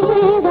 ಸೇರ